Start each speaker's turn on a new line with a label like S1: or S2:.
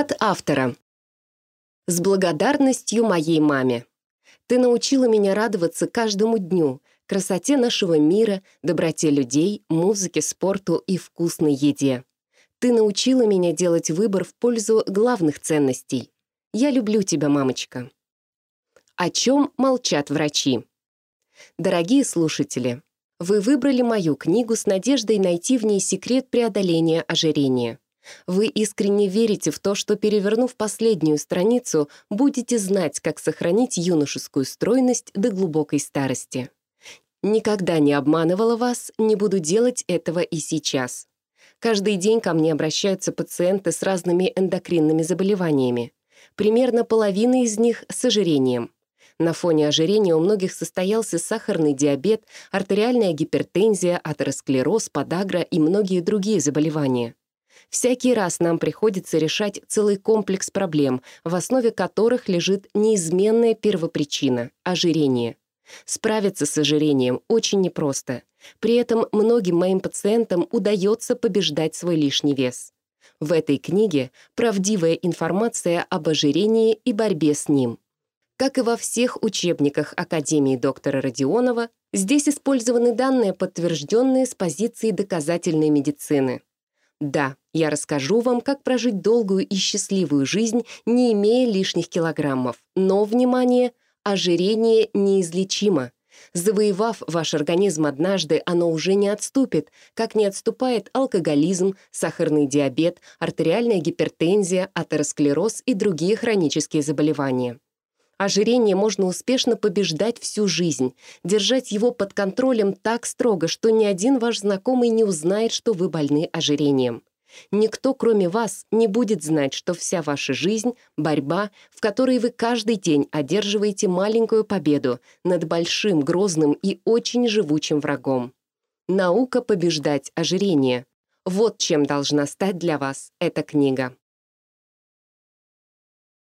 S1: От автора. С благодарностью моей маме. Ты научила меня радоваться каждому дню, красоте нашего мира, доброте людей, музыке, спорту и вкусной еде. Ты научила меня делать выбор в пользу главных ценностей. Я люблю тебя, мамочка. О чем молчат врачи? Дорогие слушатели, вы выбрали мою книгу с надеждой найти в ней секрет преодоления ожирения. Вы искренне верите в то, что, перевернув последнюю страницу, будете знать, как сохранить юношескую стройность до глубокой старости. Никогда не обманывала вас, не буду делать этого и сейчас. Каждый день ко мне обращаются пациенты с разными эндокринными заболеваниями. Примерно половина из них с ожирением. На фоне ожирения у многих состоялся сахарный диабет, артериальная гипертензия, атеросклероз, подагра и многие другие заболевания. Всякий раз нам приходится решать целый комплекс проблем, в основе которых лежит неизменная первопричина — ожирение. Справиться с ожирением очень непросто. При этом многим моим пациентам удается побеждать свой лишний вес. В этой книге правдивая информация об ожирении и борьбе с ним. Как и во всех учебниках Академии доктора Родионова, здесь использованы данные, подтвержденные с позиции доказательной медицины. Да, я расскажу вам, как прожить долгую и счастливую жизнь, не имея лишних килограммов. Но, внимание, ожирение неизлечимо. Завоевав ваш организм однажды, оно уже не отступит, как не отступает алкоголизм, сахарный диабет, артериальная гипертензия, атеросклероз и другие хронические заболевания. Ожирение можно успешно побеждать всю жизнь, держать его под контролем так строго, что ни один ваш знакомый не узнает, что вы больны ожирением. Никто, кроме вас, не будет знать, что вся ваша жизнь — борьба, в которой вы каждый день одерживаете маленькую победу над большим, грозным и очень живучим врагом. Наука побеждать ожирение. Вот чем должна стать для вас эта книга.